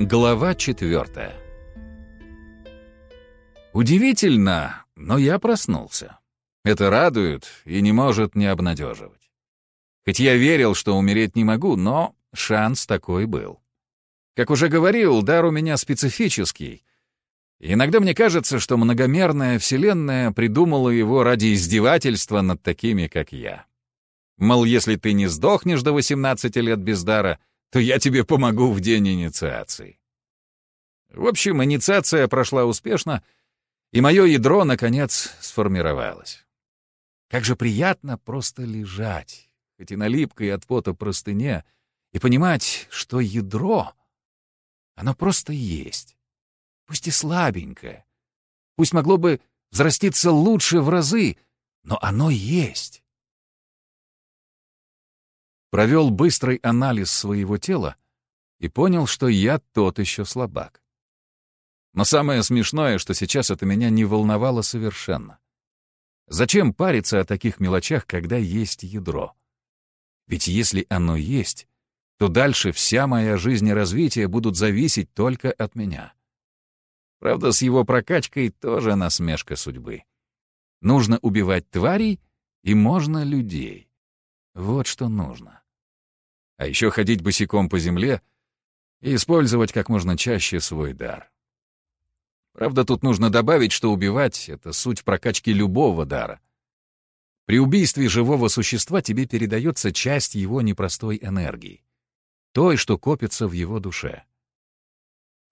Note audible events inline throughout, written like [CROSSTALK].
Глава четвертая. Удивительно, но я проснулся. Это радует и не может не обнадеживать. Хоть я верил, что умереть не могу, но шанс такой был. Как уже говорил, дар у меня специфический. иногда мне кажется, что многомерная вселенная придумала его ради издевательства над такими, как я. Мол, если ты не сдохнешь до 18 лет без дара — то я тебе помогу в день инициации. В общем, инициация прошла успешно, и мое ядро, наконец, сформировалось. Как же приятно просто лежать, хоть и на липкой от пота простыне, и понимать, что ядро, оно просто есть. Пусть и слабенькое, пусть могло бы взраститься лучше в разы, но оно есть провел быстрый анализ своего тела и понял, что я тот еще слабак. Но самое смешное, что сейчас это меня не волновало совершенно. Зачем париться о таких мелочах, когда есть ядро? Ведь если оно есть, то дальше вся моя жизнь и развитие будут зависеть только от меня. Правда, с его прокачкой тоже насмешка судьбы. Нужно убивать тварей, и можно людей. Вот что нужно. А еще ходить босиком по земле и использовать как можно чаще свой дар. Правда, тут нужно добавить, что убивать — это суть прокачки любого дара. При убийстве живого существа тебе передается часть его непростой энергии, той, что копится в его душе.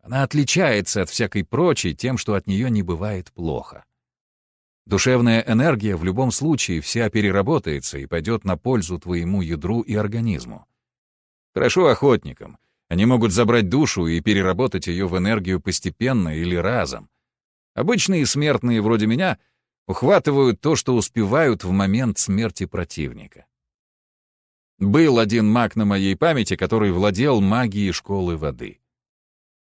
Она отличается от всякой прочей тем, что от нее не бывает плохо. Душевная энергия в любом случае вся переработается и пойдет на пользу твоему ядру и организму. Хорошо охотникам. Они могут забрать душу и переработать ее в энергию постепенно или разом. Обычные смертные вроде меня ухватывают то, что успевают в момент смерти противника. Был один маг на моей памяти, который владел магией школы воды.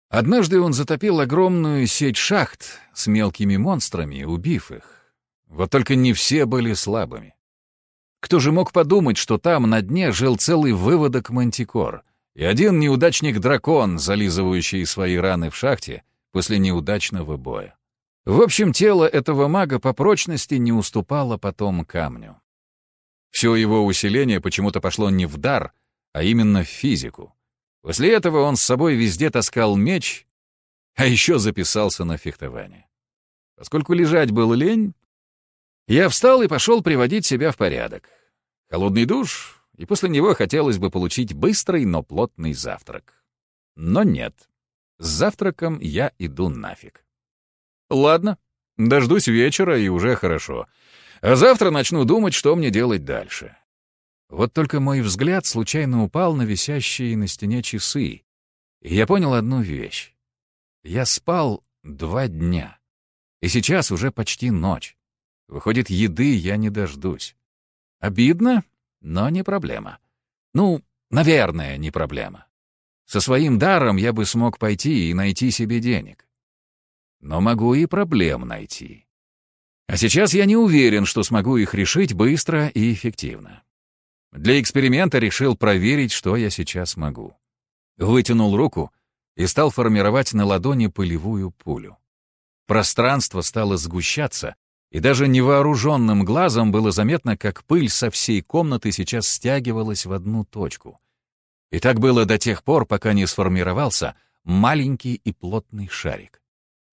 Однажды он затопил огромную сеть шахт с мелкими монстрами, убив их. Вот только не все были слабыми. Кто же мог подумать, что там на дне жил целый выводок мантикор и один неудачник-дракон, зализывающий свои раны в шахте после неудачного боя. В общем, тело этого мага по прочности не уступало потом камню. Все его усиление почему-то пошло не в дар, а именно в физику. После этого он с собой везде таскал меч, а еще записался на фехтование. Поскольку лежать было лень, я встал и пошел приводить себя в порядок. Холодный душ, и после него хотелось бы получить быстрый, но плотный завтрак. Но нет. С завтраком я иду нафиг. Ладно, дождусь вечера, и уже хорошо. А завтра начну думать, что мне делать дальше. Вот только мой взгляд случайно упал на висящие на стене часы, и я понял одну вещь. Я спал два дня, и сейчас уже почти ночь. Выходит, еды я не дождусь. Обидно, но не проблема. Ну, наверное, не проблема. Со своим даром я бы смог пойти и найти себе денег. Но могу и проблем найти. А сейчас я не уверен, что смогу их решить быстро и эффективно. Для эксперимента решил проверить, что я сейчас могу. Вытянул руку и стал формировать на ладони пылевую пулю. Пространство стало сгущаться, и даже невооруженным глазом было заметно, как пыль со всей комнаты сейчас стягивалась в одну точку. И так было до тех пор, пока не сформировался маленький и плотный шарик.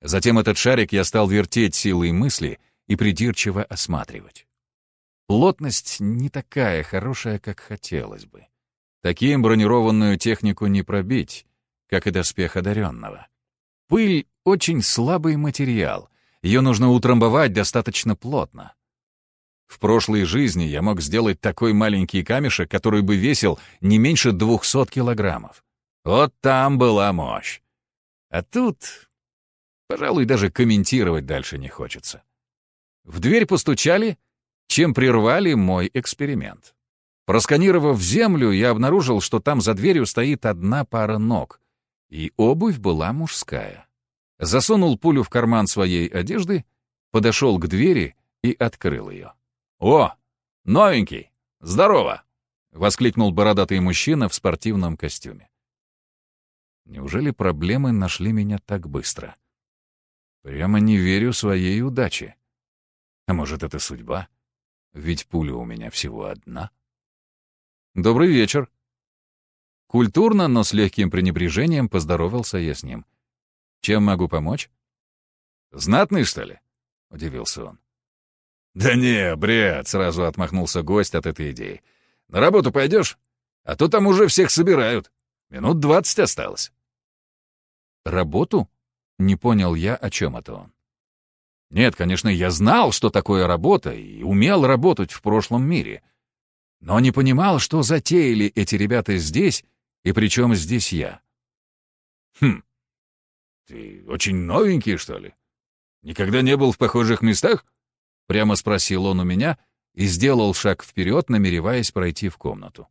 Затем этот шарик я стал вертеть силой мысли и придирчиво осматривать. Плотность не такая хорошая, как хотелось бы. Таким бронированную технику не пробить, как и доспех одаренного. Пыль — очень слабый материал — ее нужно утрамбовать достаточно плотно. В прошлой жизни я мог сделать такой маленький камешек, который бы весил не меньше 200 килограммов. Вот там была мощь. А тут, пожалуй, даже комментировать дальше не хочется. В дверь постучали, чем прервали мой эксперимент. Просканировав землю, я обнаружил, что там за дверью стоит одна пара ног, и обувь была мужская засунул пулю в карман своей одежды, подошел к двери и открыл ее. «О, новенький! Здорово!» — воскликнул бородатый мужчина в спортивном костюме. Неужели проблемы нашли меня так быстро? Прямо не верю своей удаче. А может, это судьба? Ведь пуля у меня всего одна. «Добрый вечер». Культурно, но с легким пренебрежением поздоровался я с ним. «Чем могу помочь?» «Знатный, что ли?» — удивился он. «Да не, бред!» — сразу отмахнулся гость от этой идеи. «На работу пойдешь? А то там уже всех собирают. Минут двадцать осталось». «Работу?» — не понял я, о чем это он. Нет, конечно, я знал, что такое работа, и умел работать в прошлом мире. Но не понимал, что затеяли эти ребята здесь, и причем здесь я. «Хм, ты очень новенький, что ли? Никогда не был в похожих местах?» Прямо спросил он у меня и сделал шаг вперед, намереваясь пройти в комнату.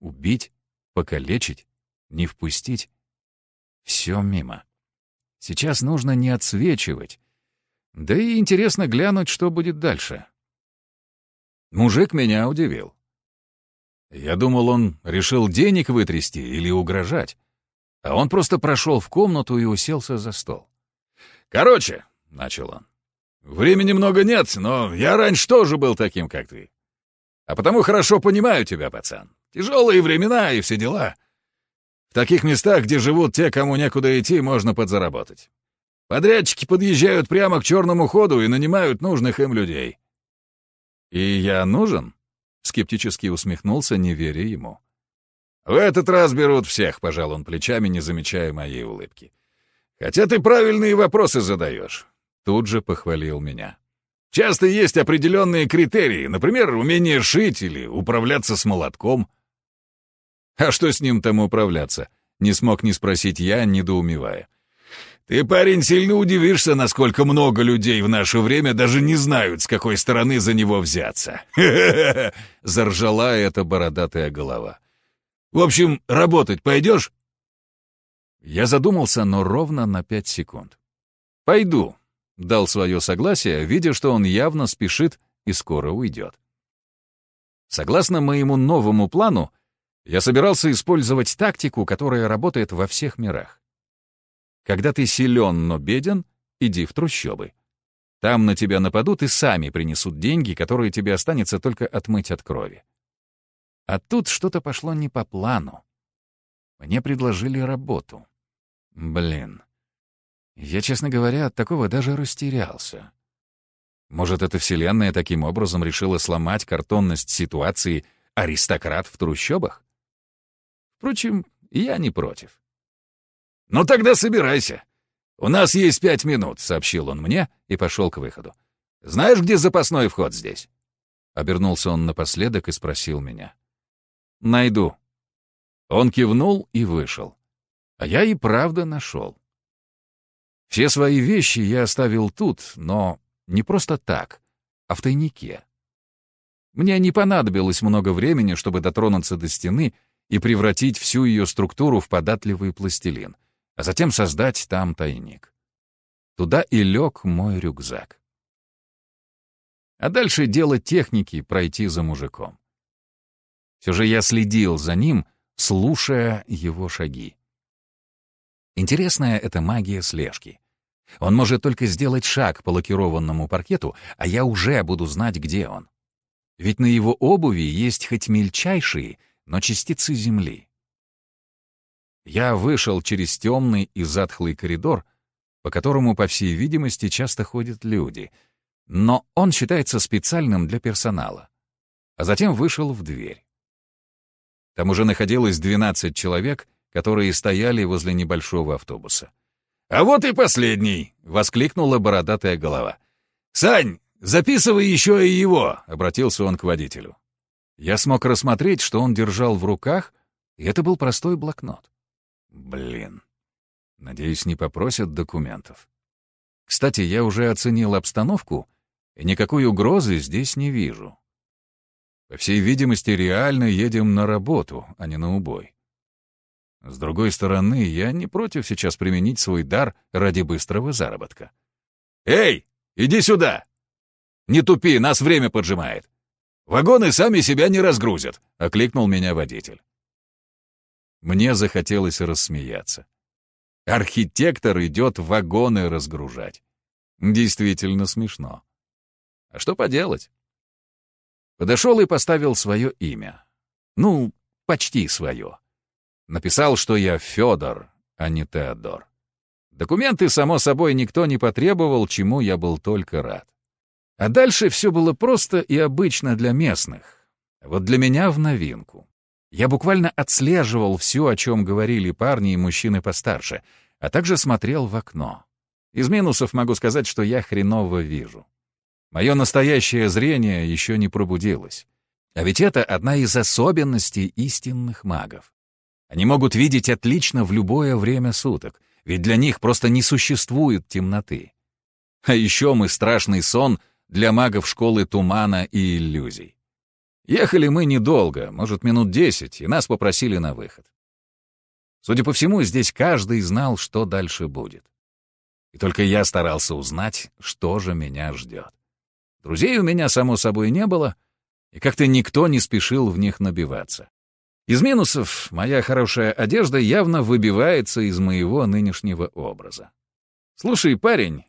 Убить, покалечить, не впустить — все мимо. Сейчас нужно не отсвечивать, да и интересно глянуть, что будет дальше. Мужик меня удивил. Я думал, он решил денег вытрясти или угрожать. А он просто прошел в комнату и уселся за стол. «Короче», — начал он, — «времени много нет, но я раньше тоже был таким, как ты. А потому хорошо понимаю тебя, пацан. Тяжелые времена и все дела. В таких местах, где живут те, кому некуда идти, можно подзаработать. Подрядчики подъезжают прямо к черному ходу и нанимают нужных им людей. «И я нужен?» — скептически усмехнулся, не веря ему. «В этот раз берут всех», — пожал он плечами, не замечая моей улыбки. «Хотя ты правильные вопросы задаешь», — тут же похвалил меня. «Часто есть определенные критерии, например, умение шить или управляться с молотком». «А что с ним там управляться?» — не смог не спросить я, недоумевая. Ты, парень, сильно удивишься, насколько много людей в наше время даже не знают, с какой стороны за него взяться. [LAUGHS] Заржала эта бородатая голова. В общем, работать пойдешь? Я задумался, но ровно на пять секунд. «Пойду», — дал свое согласие, видя, что он явно спешит и скоро уйдет. Согласно моему новому плану, я собирался использовать тактику, которая работает во всех мирах. Когда ты силен, но беден, иди в трущобы. Там на тебя нападут и сами принесут деньги, которые тебе останется только отмыть от крови. А тут что-то пошло не по плану. Мне предложили работу. Блин. Я, честно говоря, от такого даже растерялся. Может, эта вселенная таким образом решила сломать картонность ситуации аристократ в трущобах? Впрочем, я не против. «Ну тогда собирайся. У нас есть пять минут», — сообщил он мне и пошел к выходу. «Знаешь, где запасной вход здесь?» Обернулся он напоследок и спросил меня. «Найду». Он кивнул и вышел. А я и правда нашел. Все свои вещи я оставил тут, но не просто так, а в тайнике. Мне не понадобилось много времени, чтобы дотронуться до стены и превратить всю ее структуру в податливый пластилин а затем создать там тайник. Туда и лег мой рюкзак. А дальше дело техники пройти за мужиком. Все же я следил за ним, слушая его шаги. Интересная эта магия слежки. Он может только сделать шаг по лакированному паркету, а я уже буду знать, где он. Ведь на его обуви есть хоть мельчайшие, но частицы земли. Я вышел через темный и затхлый коридор, по которому, по всей видимости, часто ходят люди, но он считается специальным для персонала. А затем вышел в дверь. Там уже находилось 12 человек, которые стояли возле небольшого автобуса. «А вот и последний!» — воскликнула бородатая голова. «Сань, записывай еще и его!» — обратился он к водителю. Я смог рассмотреть, что он держал в руках, и это был простой блокнот. Блин. Надеюсь, не попросят документов. Кстати, я уже оценил обстановку, и никакой угрозы здесь не вижу. По всей видимости, реально едем на работу, а не на убой. С другой стороны, я не против сейчас применить свой дар ради быстрого заработка. «Эй, иди сюда! Не тупи, нас время поджимает. Вагоны сами себя не разгрузят», — окликнул меня водитель. Мне захотелось рассмеяться. Архитектор идет вагоны разгружать. Действительно смешно. А что поделать? Подошел и поставил свое имя. Ну, почти свое. Написал, что я Федор, а не Теодор. Документы, само собой, никто не потребовал, чему я был только рад. А дальше все было просто и обычно для местных. Вот для меня в новинку. Я буквально отслеживал все, о чем говорили парни и мужчины постарше, а также смотрел в окно. Из минусов могу сказать, что я хреново вижу. Мое настоящее зрение еще не пробудилось. А ведь это одна из особенностей истинных магов. Они могут видеть отлично в любое время суток, ведь для них просто не существует темноты. А еще мы страшный сон для магов школы тумана и иллюзий. Ехали мы недолго, может, минут десять, и нас попросили на выход. Судя по всему, здесь каждый знал, что дальше будет. И только я старался узнать, что же меня ждет. Друзей у меня, само собой, не было, и как-то никто не спешил в них набиваться. Из минусов моя хорошая одежда явно выбивается из моего нынешнего образа. «Слушай, парень,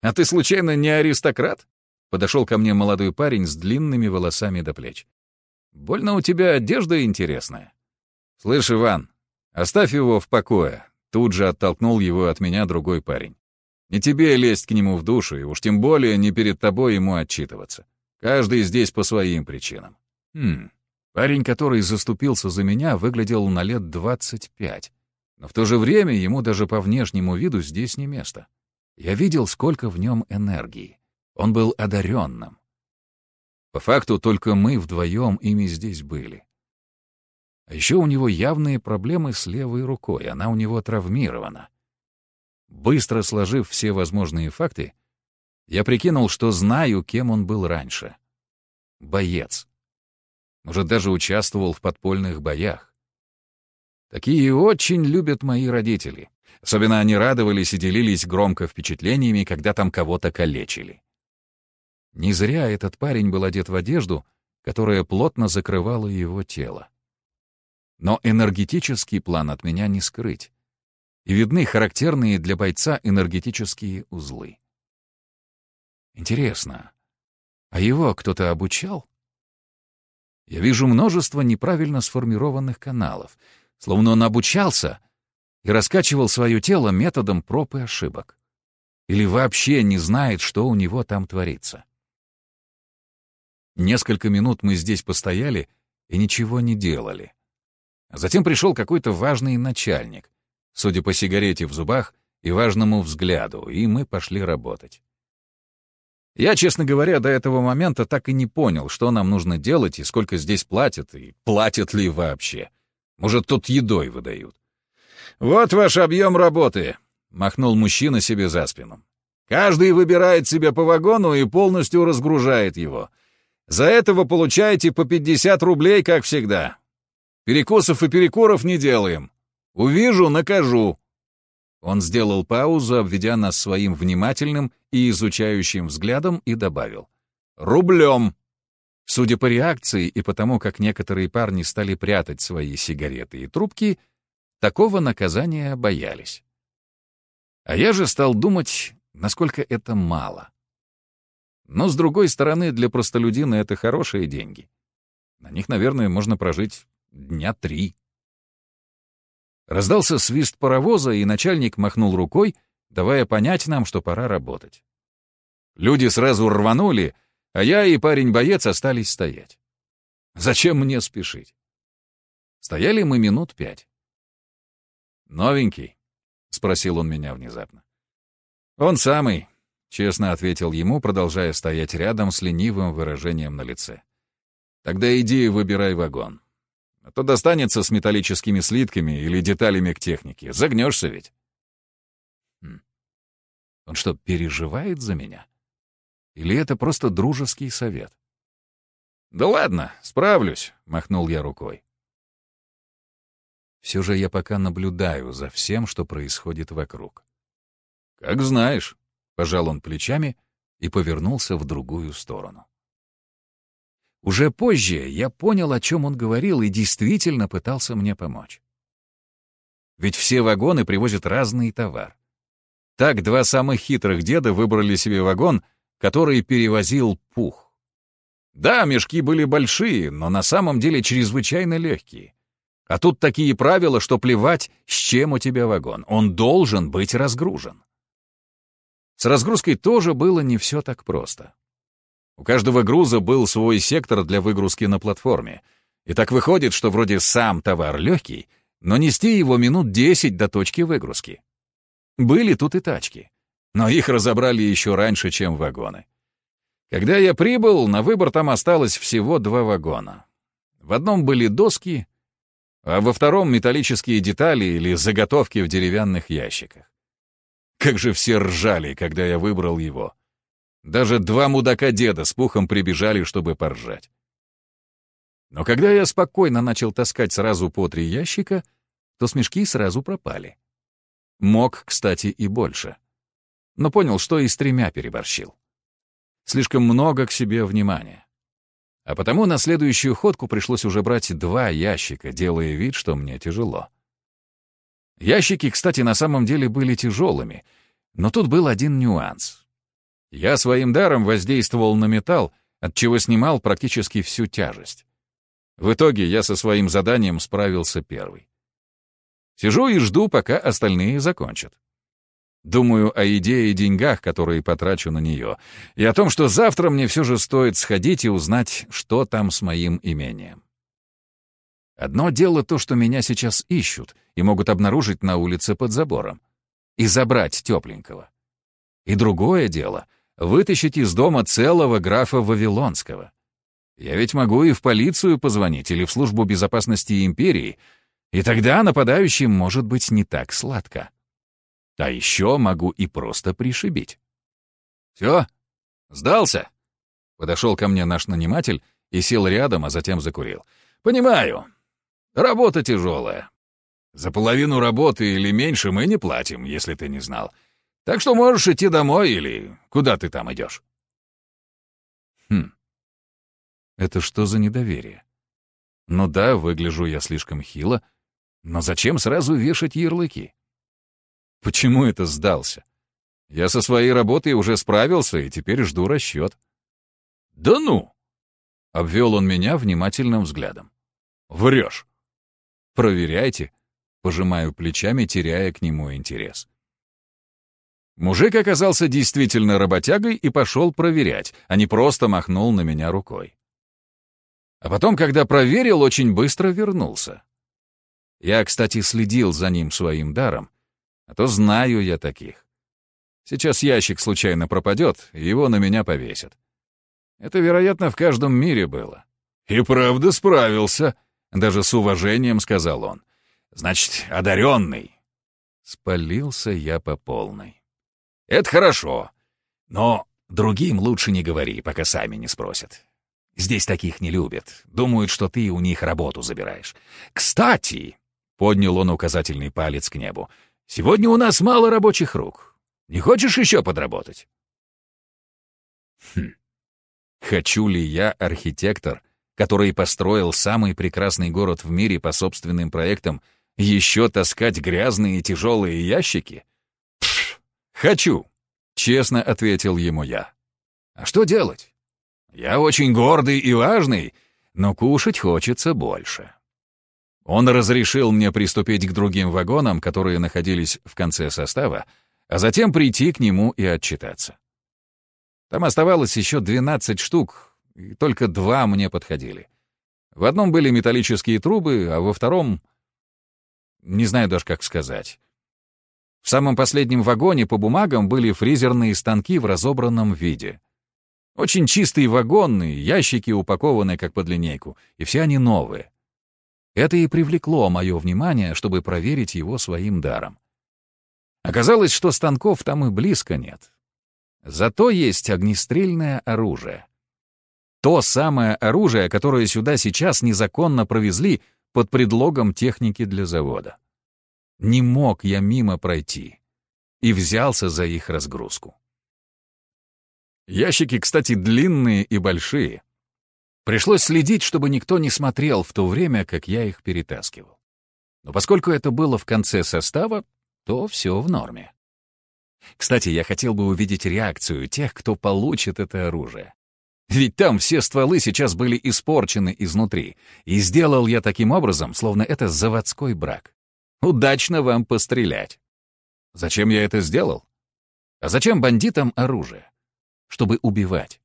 а ты случайно не аристократ?» Подошел ко мне молодой парень с длинными волосами до плеч. «Больно у тебя одежда интересная». «Слышь, Иван, оставь его в покое», — тут же оттолкнул его от меня другой парень. «Не тебе лезть к нему в душу, и уж тем более не перед тобой ему отчитываться. Каждый здесь по своим причинам». «Хм, Парень, который заступился за меня, выглядел на лет 25. Но в то же время ему даже по внешнему виду здесь не место. Я видел, сколько в нем энергии. Он был одаренным. По факту только мы вдвоем ими здесь были. А еще у него явные проблемы с левой рукой, она у него травмирована. Быстро сложив все возможные факты, я прикинул, что знаю, кем он был раньше. Боец. Может, даже участвовал в подпольных боях. Такие очень любят мои родители. Особенно они радовались и делились громко впечатлениями, когда там кого-то калечили. Не зря этот парень был одет в одежду, которая плотно закрывала его тело. Но энергетический план от меня не скрыть. И видны характерные для бойца энергетические узлы. Интересно, а его кто-то обучал? Я вижу множество неправильно сформированных каналов, словно он обучался и раскачивал свое тело методом проб и ошибок. Или вообще не знает, что у него там творится. Несколько минут мы здесь постояли и ничего не делали. А затем пришел какой-то важный начальник, судя по сигарете в зубах и важному взгляду, и мы пошли работать. Я, честно говоря, до этого момента так и не понял, что нам нужно делать и сколько здесь платят, и платят ли вообще. Может, тут едой выдают. «Вот ваш объем работы», — махнул мужчина себе за спину. «Каждый выбирает себе по вагону и полностью разгружает его. За это вы получаете по 50 рублей, как всегда. Перекусов и перекуров не делаем. Увижу — накажу. Он сделал паузу, обведя нас своим внимательным и изучающим взглядом, и добавил. «Рублем!» Судя по реакции и потому, как некоторые парни стали прятать свои сигареты и трубки, такого наказания боялись. А я же стал думать, насколько это мало. Но, с другой стороны, для простолюдина это хорошие деньги. На них, наверное, можно прожить дня три. Раздался свист паровоза, и начальник махнул рукой, давая понять нам, что пора работать. Люди сразу рванули, а я и парень-боец остались стоять. Зачем мне спешить? Стояли мы минут пять. «Новенький?» — спросил он меня внезапно. «Он самый», — честно ответил ему, продолжая стоять рядом с ленивым выражением на лице. «Тогда иди выбирай вагон. А то достанется с металлическими слитками или деталями к технике. Загнешься ведь. Хм. Он что, переживает за меня? Или это просто дружеский совет? «Да ладно, справлюсь», — махнул я рукой. Все же я пока наблюдаю за всем, что происходит вокруг. «Как знаешь», — пожал он плечами и повернулся в другую сторону. Уже позже я понял, о чем он говорил, и действительно пытался мне помочь. ведь все вагоны привозят разный товар. Так два самых хитрых деда выбрали себе вагон, который перевозил пух. Да, мешки были большие, но на самом деле чрезвычайно легкие. А тут такие правила, что плевать, с чем у тебя вагон. Он должен быть разгружен. С разгрузкой тоже было не все так просто. У каждого груза был свой сектор для выгрузки на платформе. И так выходит, что вроде сам товар легкий, но нести его минут 10 до точки выгрузки. Были тут и тачки, но их разобрали еще раньше, чем вагоны. Когда я прибыл, на выбор там осталось всего два вагона. В одном были доски, а во втором — металлические детали или заготовки в деревянных ящиках. Как же все ржали, когда я выбрал его. Даже два мудака-деда с пухом прибежали, чтобы поржать. Но когда я спокойно начал таскать сразу по три ящика, то смешки сразу пропали. Мог, кстати, и больше. Но понял, что и с тремя переборщил. Слишком много к себе внимания. А потому на следующую ходку пришлось уже брать два ящика, делая вид, что мне тяжело. Ящики, кстати, на самом деле были тяжелыми, но тут был один нюанс. Я своим даром воздействовал на металл, от чего снимал практически всю тяжесть. В итоге я со своим заданием справился первый. Сижу и жду, пока остальные закончат. Думаю о идее и деньгах, которые потрачу на нее, и о том, что завтра мне все же стоит сходить и узнать, что там с моим имением. Одно дело то, что меня сейчас ищут и могут обнаружить на улице под забором и забрать тепленького. И другое дело — вытащить из дома целого графа Вавилонского. Я ведь могу и в полицию позвонить или в службу безопасности империи, и тогда нападающим может быть не так сладко. А еще могу и просто пришибить. «Все? Сдался?» Подошел ко мне наш наниматель и сел рядом, а затем закурил. «Понимаю. Работа тяжелая. За половину работы или меньше мы не платим, если ты не знал. Так что можешь идти домой или куда ты там идешь. Хм. Это что за недоверие? Ну да, выгляжу я слишком хило, но зачем сразу вешать ярлыки? Почему это сдался? Я со своей работой уже справился и теперь жду расчет. Да ну! Обвел он меня внимательным взглядом. Врешь. Проверяйте. Пожимаю плечами, теряя к нему интерес. Мужик оказался действительно работягой и пошел проверять, а не просто махнул на меня рукой. А потом, когда проверил, очень быстро вернулся. Я, кстати, следил за ним своим даром, а то знаю я таких. Сейчас ящик случайно пропадет, и его на меня повесят. Это, вероятно, в каждом мире было. И правда справился, даже с уважением сказал он. «Значит, одаренный». Спалился я по полной. «Это хорошо. Но другим лучше не говори, пока сами не спросят. Здесь таких не любят. Думают, что ты у них работу забираешь. Кстати...» — поднял он указательный палец к небу. «Сегодня у нас мало рабочих рук. Не хочешь еще подработать?» Хм. Хочу ли я, архитектор, который построил самый прекрасный город в мире по собственным проектам, еще таскать грязные и тяжелые ящики? Хочу, честно ответил ему я. А что делать? Я очень гордый и важный, но кушать хочется больше. Он разрешил мне приступить к другим вагонам, которые находились в конце состава, а затем прийти к нему и отчитаться. Там оставалось еще 12 штук, и только два мне подходили. В одном были металлические трубы, а во втором... Не знаю даже, как сказать. В самом последнем вагоне по бумагам были фрезерные станки в разобранном виде. Очень чистые вагоны, ящики упакованы как под линейку, и все они новые. Это и привлекло мое внимание, чтобы проверить его своим даром. Оказалось, что станков там и близко нет. Зато есть огнестрельное оружие. То самое оружие, которое сюда сейчас незаконно провезли под предлогом техники для завода. Не мог я мимо пройти и взялся за их разгрузку. Ящики, кстати, длинные и большие. Пришлось следить, чтобы никто не смотрел в то время, как я их перетаскивал. Но поскольку это было в конце состава, то все в норме. Кстати, я хотел бы увидеть реакцию тех, кто получит это оружие. Ведь там все стволы сейчас были испорчены изнутри, и сделал я таким образом, словно это заводской брак. Удачно вам пострелять. Зачем я это сделал? А зачем бандитам оружие? Чтобы убивать.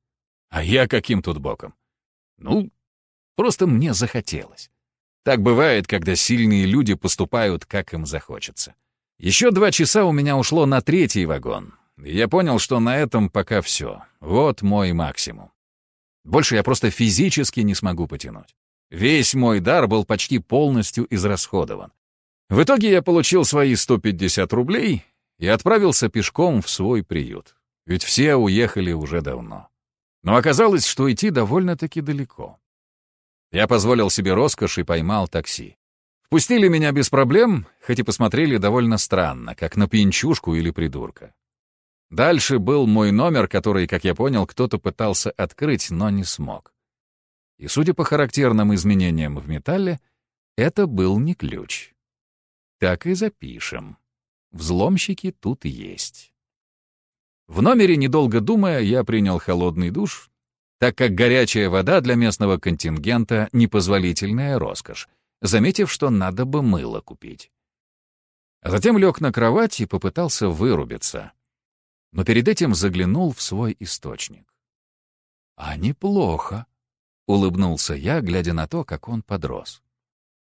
А я каким тут боком? Ну, просто мне захотелось. Так бывает, когда сильные люди поступают, как им захочется. Еще два часа у меня ушло на третий вагон, я понял, что на этом пока все. Вот мой максимум. Больше я просто физически не смогу потянуть. Весь мой дар был почти полностью израсходован. В итоге я получил свои 150 рублей и отправился пешком в свой приют. Ведь все уехали уже давно. Но оказалось, что идти довольно-таки далеко. Я позволил себе роскошь и поймал такси. Впустили меня без проблем, хоть и посмотрели довольно странно, как на пьянчушку или придурка. Дальше был мой номер, который, как я понял, кто-то пытался открыть, но не смог. И, судя по характерным изменениям в металле, это был не ключ. Так и запишем. Взломщики тут есть. В номере, недолго думая, я принял холодный душ, так как горячая вода для местного контингента — непозволительная роскошь, заметив, что надо бы мыло купить. А затем лег на кровать и попытался вырубиться. Но перед этим заглянул в свой источник. «А неплохо», — улыбнулся я, глядя на то, как он подрос.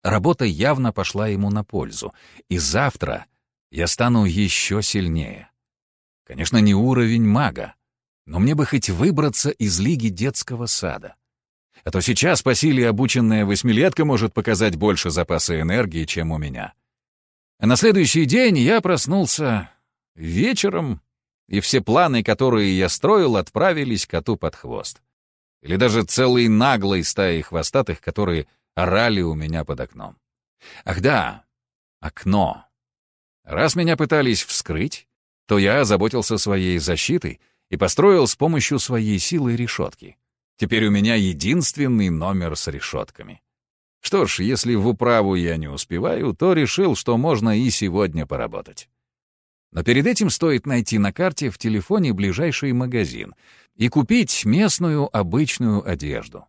Работа явно пошла ему на пользу, и завтра я стану еще сильнее. Конечно, не уровень мага, но мне бы хоть выбраться из лиги детского сада. А то сейчас по силе обученная восьмилетка может показать больше запаса энергии, чем у меня. А на следующий день я проснулся вечером, и все планы, которые я строил, отправились коту под хвост. Или даже целой наглой стаей хвостатых, которые орали у меня под окном. Ах да, окно. Раз меня пытались вскрыть, то я озаботился своей защитой и построил с помощью своей силы решетки. Теперь у меня единственный номер с решетками. Что ж, если в управу я не успеваю, то решил, что можно и сегодня поработать. Но перед этим стоит найти на карте в телефоне ближайший магазин и купить местную обычную одежду.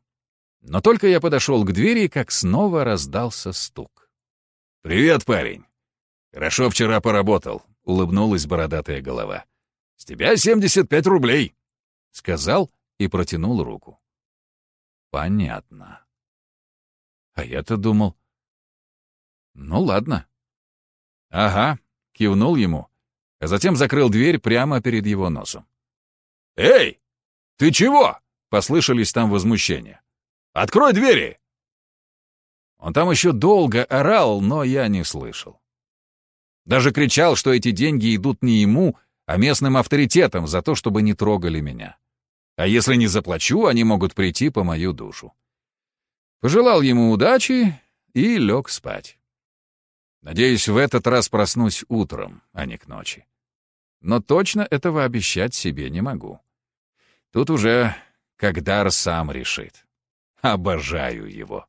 Но только я подошел к двери, как снова раздался стук. «Привет, парень! Хорошо вчера поработал», — улыбнулась бородатая голова. «С тебя 75 рублей!» — сказал и протянул руку. «Понятно. А я-то думал...» «Ну ладно». «Ага», — кивнул ему, а затем закрыл дверь прямо перед его носом. «Эй, ты чего?» — послышались там возмущения. «Открой двери!» Он там еще долго орал, но я не слышал. Даже кричал, что эти деньги идут не ему, а местным авторитетом за то, чтобы не трогали меня. А если не заплачу, они могут прийти по мою душу. Пожелал ему удачи и лег спать. Надеюсь, в этот раз проснусь утром, а не к ночи. Но точно этого обещать себе не могу. Тут уже Когда сам решит. Обожаю его.